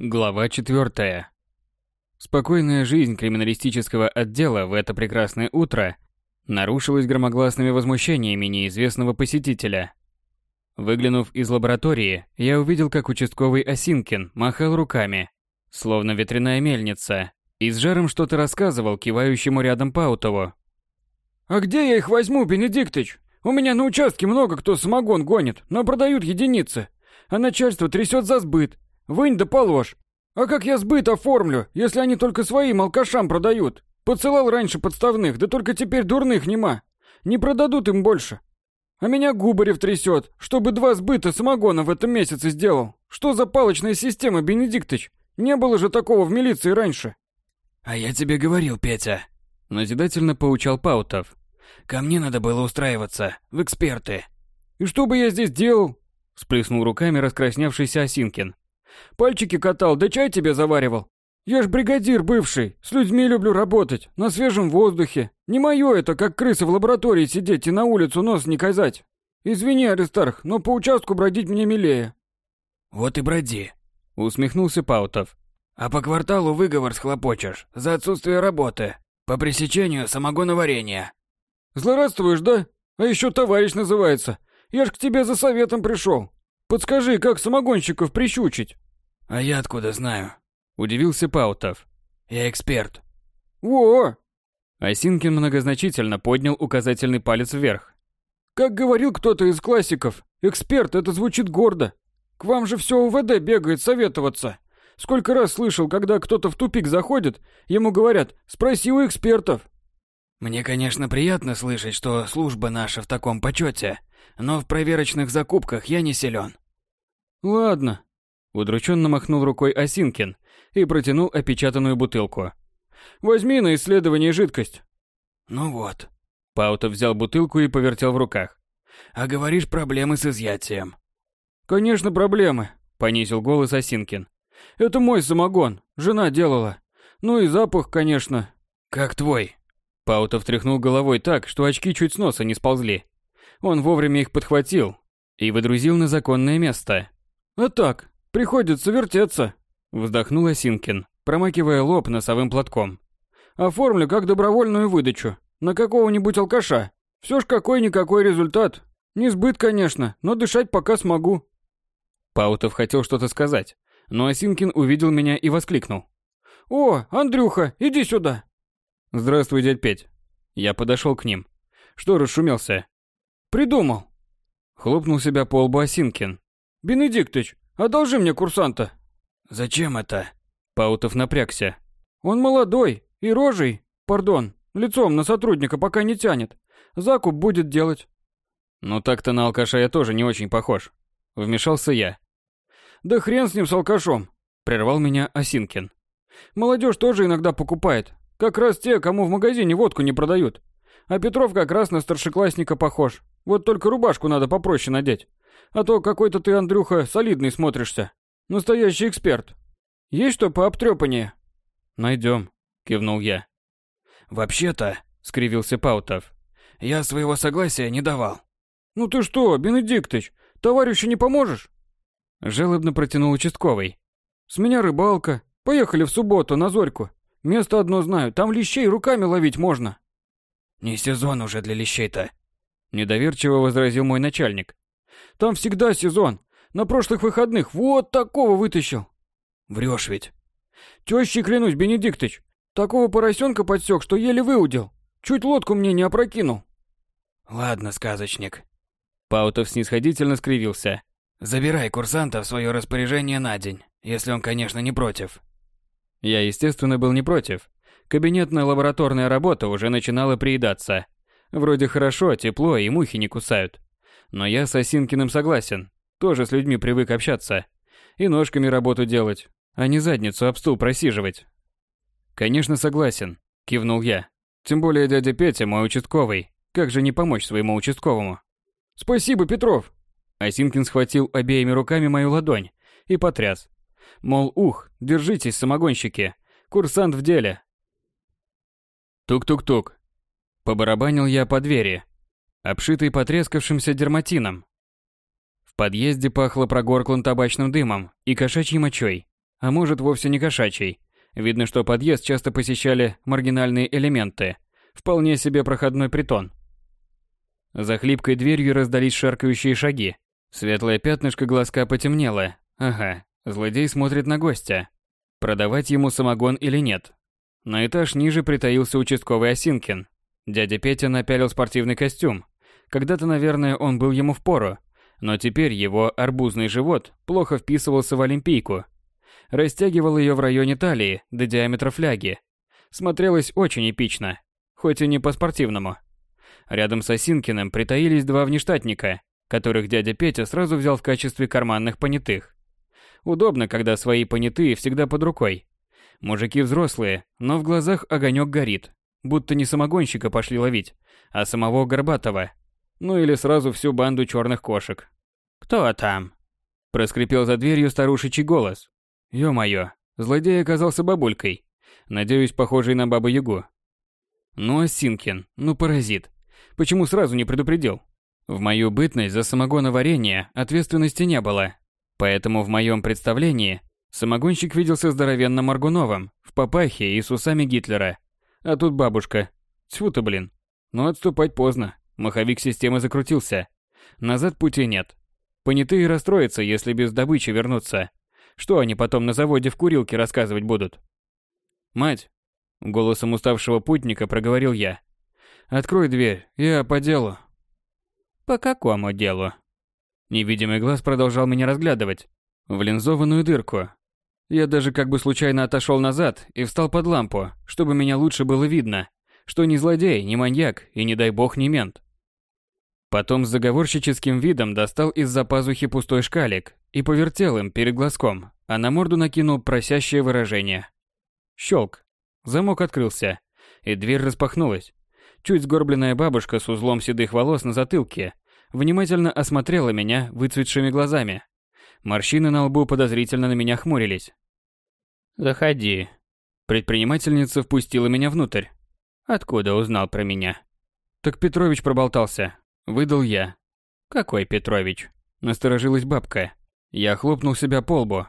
Глава 4. Спокойная жизнь криминалистического отдела в это прекрасное утро нарушилась громогласными возмущениями неизвестного посетителя. Выглянув из лаборатории, я увидел, как участковый Осинкин махал руками, словно ветряная мельница, и с жаром что-то рассказывал кивающему рядом Паутову. «А где я их возьму, Бенедиктыч? У меня на участке много кто самогон гонит, но продают единицы, а начальство трясет за сбыт. Вынь да положь. А как я сбыт оформлю, если они только своим алкашам продают? Поцелал раньше подставных, да только теперь дурных нема. Не продадут им больше. А меня Губарев трясет, чтобы два сбыта самогона в этом месяце сделал. Что за палочная система, Бенедиктыч? Не было же такого в милиции раньше. А я тебе говорил, Петя. Назидательно поучал Паутов. Ко мне надо было устраиваться, в эксперты. И что бы я здесь делал? Сплеснул руками раскрасневшийся Осинкин. Пальчики катал, да чай тебе заваривал. Я ж бригадир бывший, с людьми люблю работать, на свежем воздухе. Не мое это, как крысы в лаборатории сидеть и на улицу нос не казать. Извини, Аристарх, но по участку бродить мне милее. Вот и броди, усмехнулся Паутов. А по кварталу выговор схлопочешь за отсутствие работы, по пресечению самогоноварения. Злорадствуешь, да? А еще товарищ называется. Я ж к тебе за советом пришел. Подскажи, как самогонщиков прищучить? А я откуда знаю? Удивился Паутов. Я эксперт. Во! Осинкин многозначительно поднял указательный палец вверх. Как говорил кто-то из классиков, эксперт это звучит гордо. К вам же все УВД бегает советоваться. Сколько раз слышал, когда кто-то в тупик заходит, ему говорят «спроси у экспертов». Мне, конечно, приятно слышать, что служба наша в таком почете, но в проверочных закупках я не силен. Ладно. Удрученно махнул рукой Осинкин и протянул опечатанную бутылку. Возьми на исследование жидкость. Ну вот. Паутов взял бутылку и повертел в руках. А говоришь, проблемы с изъятием. Конечно, проблемы, понизил голос Осинкин. Это мой самогон, жена делала. Ну и запах, конечно. Как твой? Паутов тряхнул головой так, что очки чуть с носа не сползли. Он вовремя их подхватил и выдрузил на законное место. «А так, приходится вертеться», — вздохнул Осинкин, промакивая лоб носовым платком. «Оформлю как добровольную выдачу. На какого-нибудь алкаша. Все ж какой-никакой результат. Не сбыт, конечно, но дышать пока смогу». Паутов хотел что-то сказать, но Осинкин увидел меня и воскликнул. «О, Андрюха, иди сюда!» «Здравствуй, дядь Петь». Я подошел к ним. Что расшумелся? Придумал. Хлопнул себя по лбу Осинкин. Бенедиктыч, одолжи мне курсанта. Зачем это? Паутов напрягся. Он молодой и рожей, пардон, лицом на сотрудника пока не тянет. Закуп будет делать. Ну так-то на алкаша я тоже не очень похож. Вмешался я. Да хрен с ним с алкашом. Прервал меня Осинкин. Молодежь тоже иногда покупает. Как раз те, кому в магазине водку не продают. А Петров как раз на старшеклассника похож. Вот только рубашку надо попроще надеть. А то какой-то ты, Андрюха, солидный смотришься. Настоящий эксперт. Есть что по обтрепаннее? Найдем, кивнул я. Вообще-то, скривился Паутов, я своего согласия не давал. Ну ты что, Бенедиктыч, товарищу не поможешь? Жалобно протянул участковый. С меня рыбалка. Поехали в субботу на Зорьку. Место одно знаю, там лещей руками ловить можно. Не сезон уже для лещей-то. Недоверчиво возразил мой начальник. Там всегда сезон. На прошлых выходных вот такого вытащил. Врешь ведь. Тещи, клянусь, Бенедиктыч. Такого поросенка подсек, что еле выудил. Чуть лодку мне не опрокинул. Ладно, сказочник. Паутов снисходительно скривился. Забирай курсанта в свое распоряжение на день, если он, конечно, не против. Я, естественно, был не против. Кабинетная лабораторная работа уже начинала приедаться. Вроде хорошо, тепло и мухи не кусают. Но я с Осинкиным согласен. Тоже с людьми привык общаться. И ножками работу делать, а не задницу об стул просиживать. Конечно, согласен, кивнул я. Тем более дядя Петя мой участковый. Как же не помочь своему участковому? Спасибо, Петров. Осинкин схватил обеими руками мою ладонь и потряс. Мол, ух, держитесь, самогонщики. Курсант в деле. Тук-тук-тук. Побарабанил я по двери, обшитой потрескавшимся дерматином. В подъезде пахло прогорклым табачным дымом и кошачьей мочой. а может вовсе не кошачий. Видно, что подъезд часто посещали маргинальные элементы. Вполне себе проходной притон. За хлипкой дверью раздались шаркающие шаги. Светлое пятнышко глазка потемнело. Ага, злодей смотрит на гостя. Продавать ему самогон или нет. На этаж ниже притаился участковый Осинкин. Дядя Петя напялил спортивный костюм. Когда-то, наверное, он был ему впору, но теперь его арбузный живот плохо вписывался в олимпийку. Растягивал ее в районе талии до диаметра фляги. Смотрелось очень эпично, хоть и не по-спортивному. Рядом с Осинкиным притаились два внештатника, которых дядя Петя сразу взял в качестве карманных понятых. Удобно, когда свои понятые всегда под рукой. Мужики взрослые, но в глазах огонек горит, будто не самогонщика пошли ловить, а самого Горбатова. Ну или сразу всю банду черных кошек. «Кто там?» Проскрипел за дверью старушечий голос. Ё-моё, злодей оказался бабулькой. Надеюсь, похожей на бабу-ягу. Ну, Осинкин, ну паразит. Почему сразу не предупредил? В мою бытность за самогоноварение ответственности не было. Поэтому в моем представлении самогонщик виделся здоровенно Маргуновым, в папахе и с усами Гитлера. А тут бабушка. Тьфу ты, блин. Но отступать поздно. Маховик системы закрутился. Назад пути нет. Понятые расстроятся, если без добычи вернутся. Что они потом на заводе в курилке рассказывать будут? Мать, голосом уставшего путника проговорил я. Открой дверь, я по делу. По какому делу? Невидимый глаз продолжал меня разглядывать. В линзованную дырку. Я даже как бы случайно отошел назад и встал под лампу, чтобы меня лучше было видно, что ни злодей, ни маньяк и не дай бог не мент. Потом с заговорщическим видом достал из-за пазухи пустой шкалик и повертел им перед глазком, а на морду накинул просящее выражение. Щелк. Замок открылся, и дверь распахнулась. Чуть сгорбленная бабушка с узлом седых волос на затылке внимательно осмотрела меня выцветшими глазами. Морщины на лбу подозрительно на меня хмурились. «Заходи». Предпринимательница впустила меня внутрь. «Откуда узнал про меня?» «Так Петрович проболтался», — выдал я. «Какой Петрович?» — насторожилась бабка. Я хлопнул себя по лбу.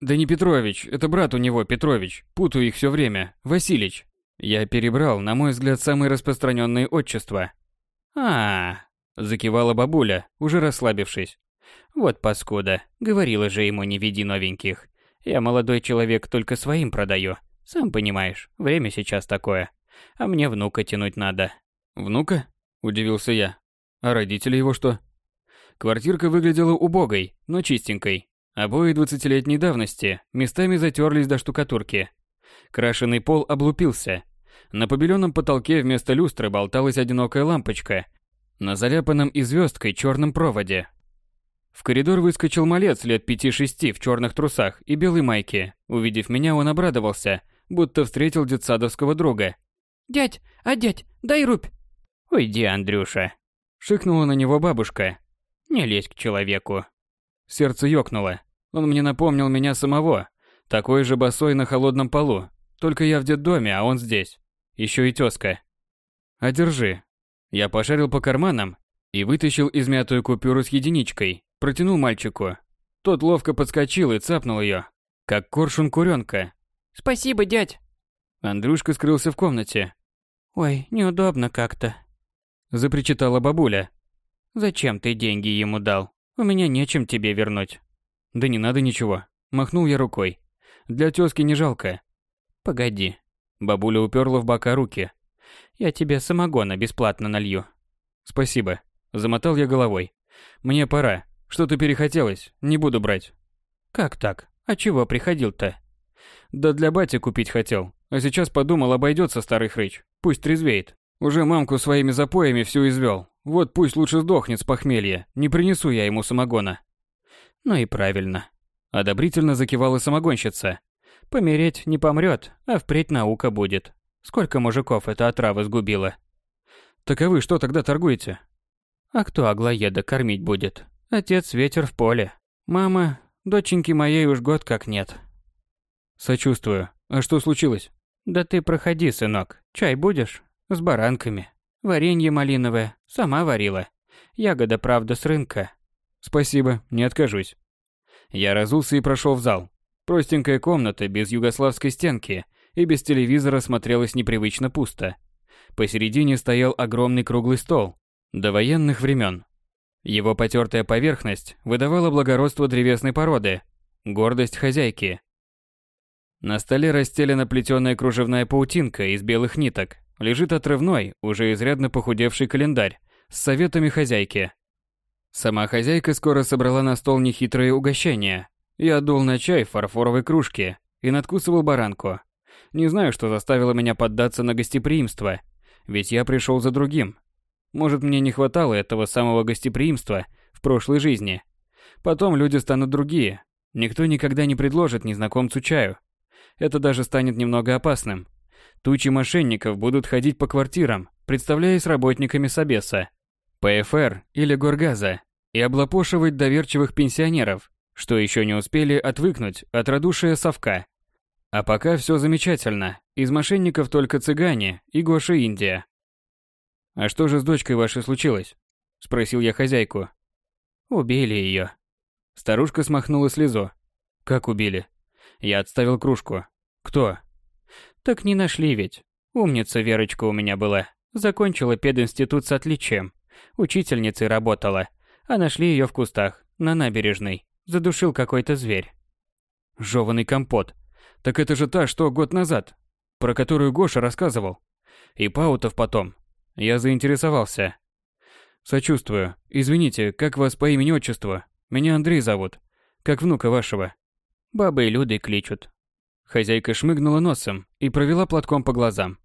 «Да не Петрович, это брат у него, Петрович. Путаю их все время. Василич». Я перебрал, на мой взгляд, самые распространенные отчества. а, Закивала бабуля, уже расслабившись. Вот паскуда, говорила же ему не веди новеньких. Я молодой человек только своим продаю. Сам понимаешь, время сейчас такое. А мне внука тянуть надо. Внука? Удивился я. А родители его что? Квартирка выглядела убогой, но чистенькой. Обои двадцатилетней давности местами затерлись до штукатурки. Крашеный пол облупился. На побеленном потолке вместо люстры болталась одинокая лампочка на заляпанном и звездкой черном проводе. В коридор выскочил малец лет пяти-шести в черных трусах и белой майке. Увидев меня, он обрадовался, будто встретил детсадовского друга. «Дядь, а дядь, дай рубь!» «Уйди, Андрюша!» Шикнула на него бабушка. «Не лезь к человеку!» Сердце ёкнуло. Он мне напомнил меня самого. Такой же босой на холодном полу. Только я в детдоме, а он здесь. Еще и тёзка. «Одержи», я пошарил по карманам и вытащил измятую купюру с единичкой, протянул мальчику. Тот ловко подскочил и цапнул ее, как коршун куренка. «Спасибо, дядь!» Андрюшка скрылся в комнате. «Ой, неудобно как-то», — запричитала бабуля. «Зачем ты деньги ему дал? У меня нечем тебе вернуть». «Да не надо ничего», — махнул я рукой. «Для тёзки не жалко». «Погоди». Бабуля уперла в бока руки. Я тебе самогона бесплатно налью. Спасибо. Замотал я головой. Мне пора. Что-то перехотелось. Не буду брать. Как так? А чего приходил-то? Да для бати купить хотел. А сейчас подумал, обойдется старый хрыч. Пусть трезвеет. Уже мамку своими запоями всю извел. Вот пусть лучше сдохнет с похмелья. Не принесу я ему самогона. Ну и правильно. Одобрительно закивала самогонщица. Помереть не помрет, а впредь наука будет. Сколько мужиков эта отрава сгубила? Так а вы что тогда торгуете? А кто Аглоеда кормить будет? Отец ветер в поле. Мама, доченьки моей уж год как нет. Сочувствую. А что случилось? Да ты проходи, сынок. Чай будешь? С баранками. Варенье малиновое. Сама варила. Ягода, правда, с рынка. Спасибо, не откажусь. Я разулся и прошел в зал. Простенькая комната без югославской стенки и без телевизора смотрелась непривычно пусто. Посередине стоял огромный круглый стол, до военных времен. Его потертая поверхность выдавала благородство древесной породы, гордость хозяйки. На столе расстелена плетеная кружевная паутинка из белых ниток, лежит отрывной, уже изрядно похудевший календарь с советами хозяйки. Сама хозяйка скоро собрала на стол нехитрые угощения. Я дул на чай в фарфоровой кружке и надкусывал баранку. Не знаю, что заставило меня поддаться на гостеприимство, ведь я пришел за другим. Может, мне не хватало этого самого гостеприимства в прошлой жизни. Потом люди станут другие. Никто никогда не предложит незнакомцу чаю. Это даже станет немного опасным. Тучи мошенников будут ходить по квартирам, представляясь работниками Собеса. ПФР или Горгаза и облапошивать доверчивых пенсионеров, что еще не успели отвыкнуть от радушия совка. А пока все замечательно. Из мошенников только цыгане и Гоша Индия. «А что же с дочкой вашей случилось?» – спросил я хозяйку. «Убили ее». Старушка смахнула слезу. «Как убили?» Я отставил кружку. «Кто?» «Так не нашли ведь. Умница Верочка у меня была. Закончила пединститут с отличием. Учительницей работала, а нашли ее в кустах, на набережной. Задушил какой-то зверь. Жеванный компот. Так это же та, что год назад, про которую Гоша рассказывал. И Паутов потом. Я заинтересовался. Сочувствую. Извините, как вас по имени-отчеству? Меня Андрей зовут. Как внука вашего. Бабой Людой кличут. Хозяйка шмыгнула носом и провела платком по глазам.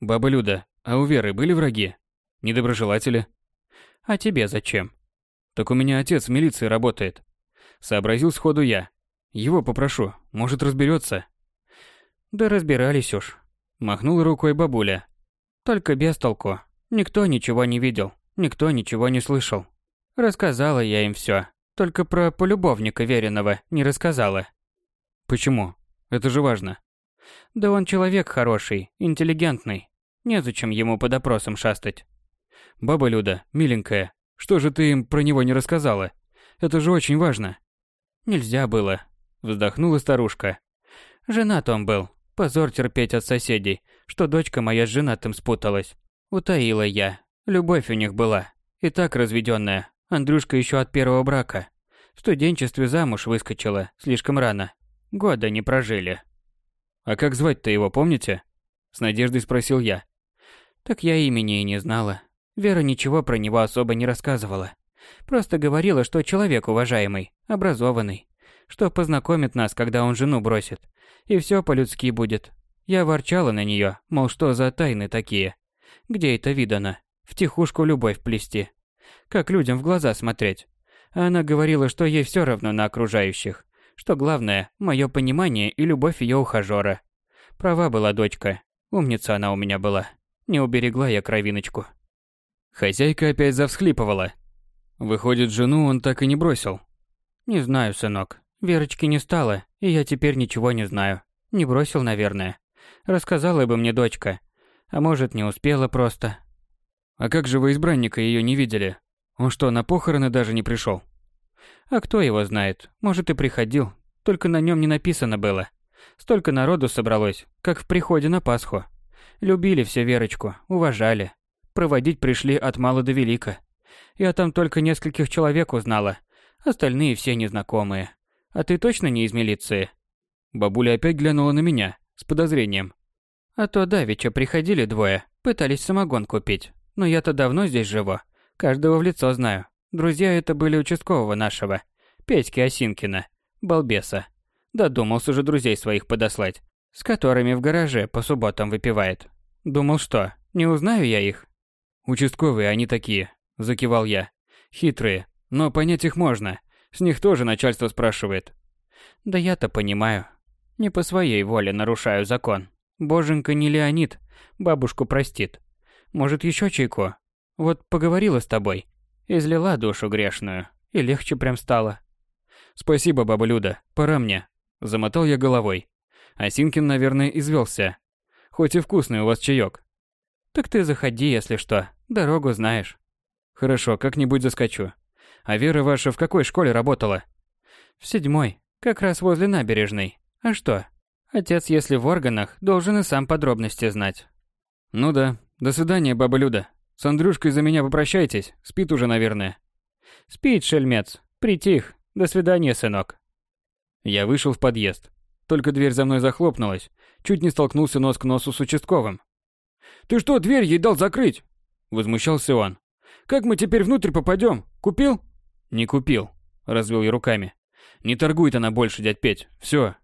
Баба Люда, а у Веры были враги? Недоброжелатели? А тебе зачем? Так у меня отец в милиции работает. Сообразил сходу я. Его попрошу, может разберется. Да разбирались уж. Махнула рукой бабуля. Только без толку. Никто ничего не видел, никто ничего не слышал. Рассказала я им все, только про полюбовника веренного не рассказала. Почему? Это же важно. Да он человек хороший, интеллигентный. Незачем ему по допросам шастать. Баба Люда, миленькая, что же ты им про него не рассказала? Это же очень важно. Нельзя было, вздохнула старушка. Женат он был. Позор терпеть от соседей, что дочка моя с женатым спуталась. Утаила я. Любовь у них была. И так разведенная. Андрюшка еще от первого брака. В студенчестве замуж выскочила, слишком рано. Года не прожили. А как звать-то его, помните? С надеждой спросил я. Так я имени и не знала. Вера ничего про него особо не рассказывала. Просто говорила, что человек уважаемый, образованный, что познакомит нас, когда он жену бросит. И все по-людски будет. Я ворчала на нее, мол, что за тайны такие. Где это видано? В тихушку любовь плести. Как людям в глаза смотреть. А она говорила, что ей все равно на окружающих. Что главное, мое понимание и любовь ее ухажера. Права была дочка. Умница она у меня была. Не уберегла я кровиночку. Хозяйка опять завсхлипывала. Выходит, жену он так и не бросил. Не знаю, сынок. Верочки не стало, и я теперь ничего не знаю. Не бросил, наверное. Рассказала бы мне дочка. А может, не успела просто. А как же вы избранника ее не видели? Он что, на похороны даже не пришел? А кто его знает? Может, и приходил. Только на нем не написано было. Столько народу собралось, как в приходе на Пасху. Любили все Верочку, уважали. Проводить пришли от мала до велика. Я там только нескольких человек узнала, остальные все незнакомые. А ты точно не из милиции? Бабуля опять глянула на меня с подозрением. А то давеча приходили двое, пытались самогон купить. Но я-то давно здесь живу, каждого в лицо знаю. Друзья это были участкового нашего, Петьки Осинкина, балбеса. Додумался же друзей своих подослать, с которыми в гараже по субботам выпивает. Думал, что, не узнаю я их? Участковые они такие, закивал я. Хитрые, но понять их можно. С них тоже начальство спрашивает. Да я-то понимаю. Не по своей воле нарушаю закон. Боженька не Леонид, бабушку простит. Может, еще чайку? Вот поговорила с тобой, излила душу грешную, и легче прям стало. Спасибо, баба Люда, пора мне. Замотал я головой. Осинкин, наверное, извелся. Хоть и вкусный у вас чаек. Так ты заходи, если что. Дорогу знаешь. Хорошо, как-нибудь заскочу. А Вера ваша в какой школе работала? В седьмой. Как раз возле набережной. А что? Отец, если в органах, должен и сам подробности знать. Ну да. До свидания, баба Люда. С Андрюшкой за меня попрощайтесь. Спит уже, наверное. Спит, шельмец. Притих. До свидания, сынок. Я вышел в подъезд. Только дверь за мной захлопнулась. Чуть не столкнулся нос к носу с участковым. «Ты что, дверь ей дал закрыть?» Возмущался он. «Как мы теперь внутрь попадем? Купил?» «Не купил», — развел я руками. «Не торгует она больше, дядь Петь. Все».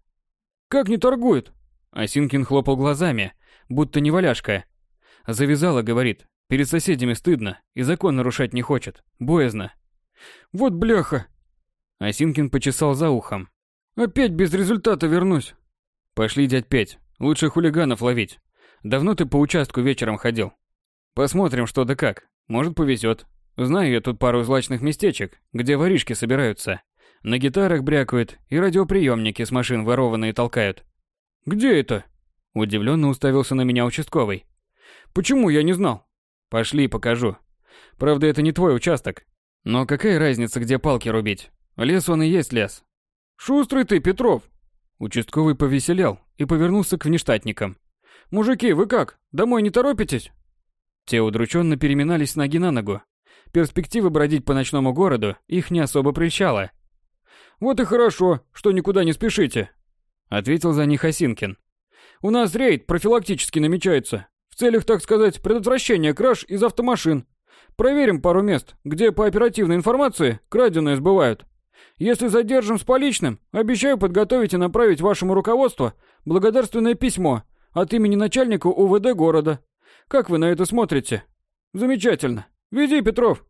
«Как не торгует?» Осинкин хлопал глазами, будто не валяшка. Завязала, говорит. Перед соседями стыдно, и закон нарушать не хочет. Боязно. «Вот бляха!» Осинкин почесал за ухом. «Опять без результата вернусь». «Пошли, дядь Петь, лучше хулиганов ловить. Давно ты по участку вечером ходил? Посмотрим, что да как. Может, повезет. Знаю я тут пару злачных местечек, где воришки собираются. На гитарах брякают и радиоприемники с машин ворованные толкают. Где это? Удивленно уставился на меня участковый. Почему я не знал? Пошли, покажу. Правда, это не твой участок. Но какая разница, где палки рубить? Лес он и есть лес. Шустрый ты, Петров. Участковый повеселел и повернулся к внештатникам. «Мужики, вы как? Домой не торопитесь?» Те удрученно переминались с ноги на ногу. Перспектива бродить по ночному городу их не особо прельщала. «Вот и хорошо, что никуда не спешите», — ответил за них Осинкин. «У нас рейд профилактически намечается, в целях, так сказать, предотвращения краж из автомашин. Проверим пару мест, где по оперативной информации краденое сбывают. Если задержим с поличным, обещаю подготовить и направить вашему руководству благодарственное письмо от имени начальника УВД города. Как вы на это смотрите? Замечательно. Веди, Петров.